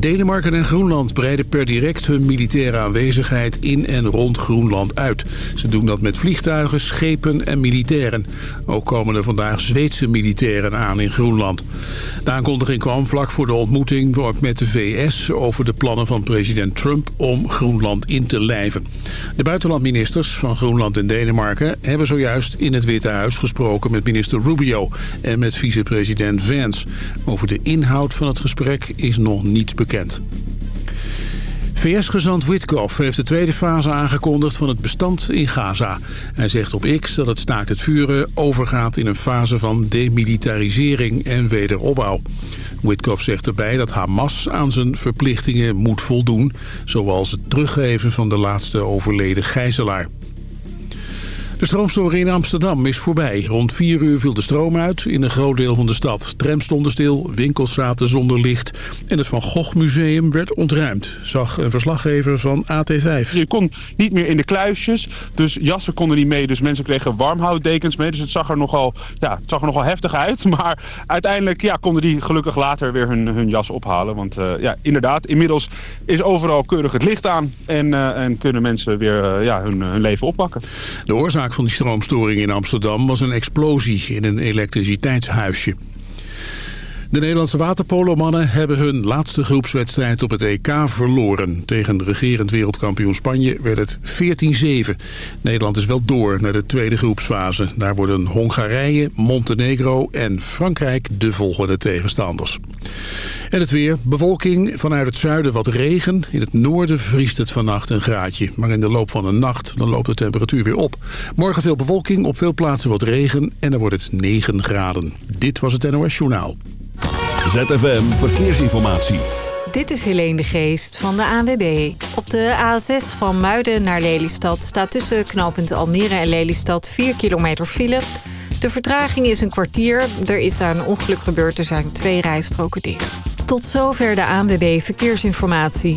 Denemarken en Groenland breiden per direct hun militaire aanwezigheid in en rond Groenland uit. Ze doen dat met vliegtuigen, schepen en militairen. Ook komen er vandaag Zweedse militairen aan in Groenland. De aankondiging kwam vlak voor de ontmoeting met de VS over de plannen van president Trump om Groenland in te lijven. De buitenlandministers van Groenland en Denemarken hebben zojuist in het Witte Huis gesproken met minister Rubio en met vicepresident Vance. Over de inhoud van het gesprek is nog niets bekend bekend. VS-gezant Witkoff heeft de tweede fase aangekondigd van het bestand in Gaza. Hij zegt op X dat het staakt het vuren overgaat in een fase van demilitarisering en wederopbouw. Witkoff zegt erbij dat Hamas aan zijn verplichtingen moet voldoen... zoals het teruggeven van de laatste overleden gijzelaar. De stroomstoring in Amsterdam is voorbij. Rond 4 uur viel de stroom uit in een groot deel van de stad. Trams stonden stil, winkels zaten zonder licht... en het Van Gogh Museum werd ontruimd, zag een verslaggever van AT5. Je kon niet meer in de kluisjes, dus jassen konden niet mee. Dus mensen kregen warmhouddekens mee. Dus het zag er nogal, ja, het zag er nogal heftig uit. Maar uiteindelijk ja, konden die gelukkig later weer hun, hun jas ophalen. Want uh, ja, inderdaad, inmiddels is overal keurig het licht aan... en, uh, en kunnen mensen weer uh, ja, hun, hun leven oppakken. De oorzaak van die stroomstoring in Amsterdam was een explosie in een elektriciteitshuisje. De Nederlandse waterpolomannen hebben hun laatste groepswedstrijd op het EK verloren. Tegen regerend wereldkampioen Spanje werd het 14-7. Nederland is wel door naar de tweede groepsfase. Daar worden Hongarije, Montenegro en Frankrijk de volgende tegenstanders. En het weer. Bewolking vanuit het zuiden wat regen. In het noorden vriest het vannacht een graadje. Maar in de loop van de nacht dan loopt de temperatuur weer op. Morgen veel bewolking, op veel plaatsen wat regen en dan wordt het 9 graden. Dit was het NOS Journaal. ZFM Verkeersinformatie. Dit is Helene de Geest van de ANWB. Op de A6 van Muiden naar Lelystad staat tussen knooppunt Almere en Lelystad 4 kilometer file. De vertraging is een kwartier. Er is daar een ongeluk gebeurd. Er zijn twee rijstroken dicht. Tot zover de ANWB Verkeersinformatie.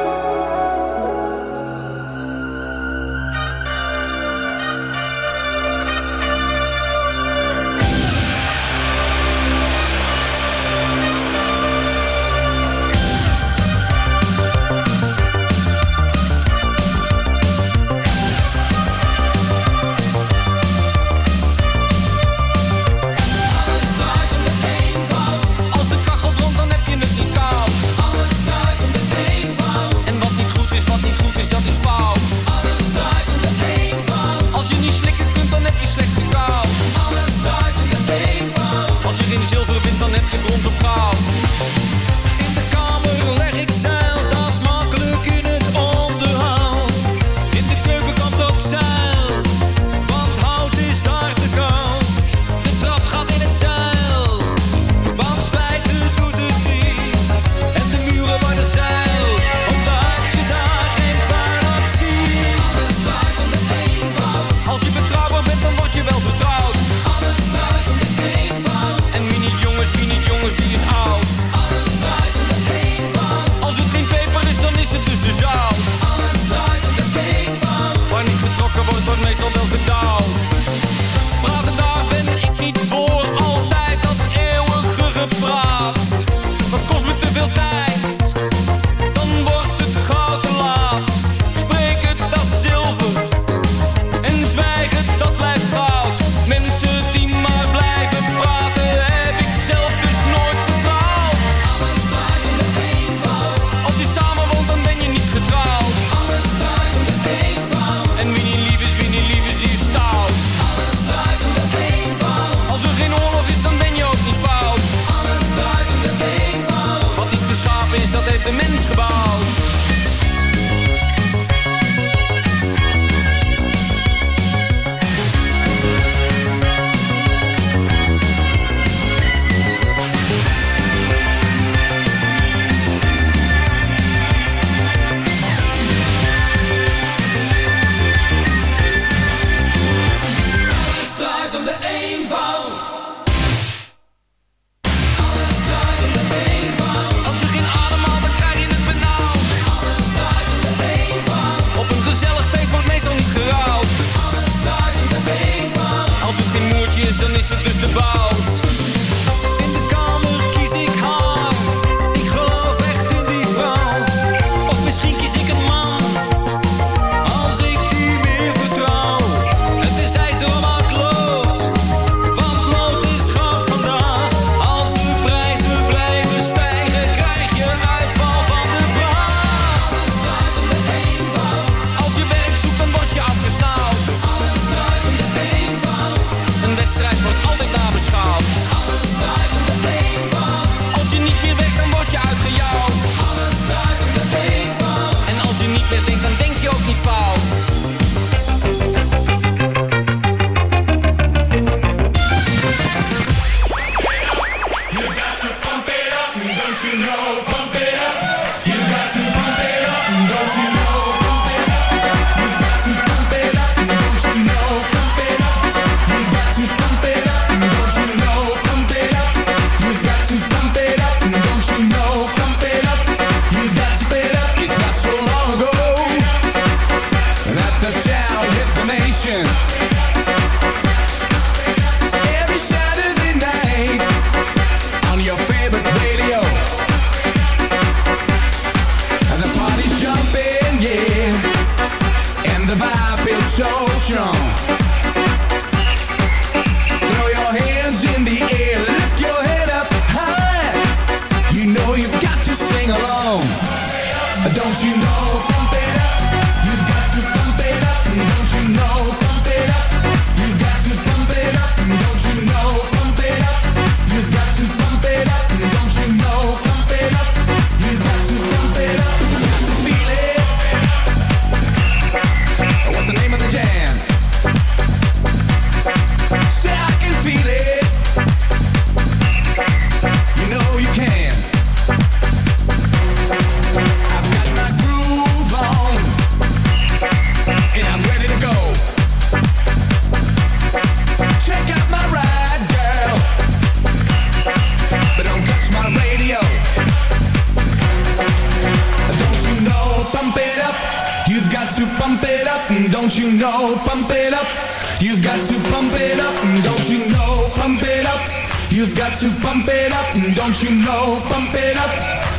Pump it up.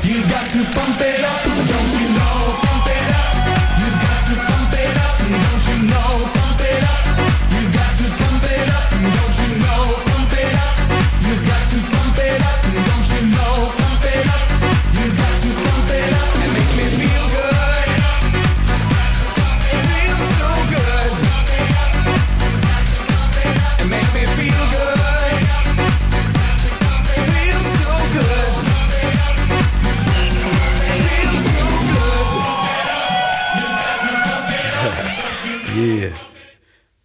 You've got to pump it up. You?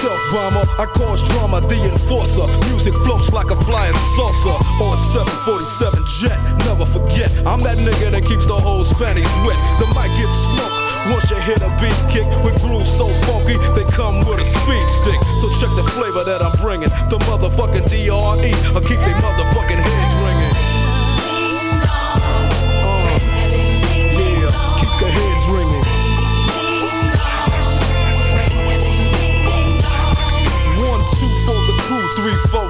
Stealth bomber, I cause drama, the enforcer. Music floats like a flying saucer or a 747 jet. Never forget, I'm that nigga that keeps the whole panties wet. The mic gets smoked. Once you hit a beat kick with grooves so funky, they come with a speed stick. So check the flavor that I'm bringing. The motherfucking DRE, I keep they motherfucking heads ringing. Uh, yeah, keep the heads ringing. Crew,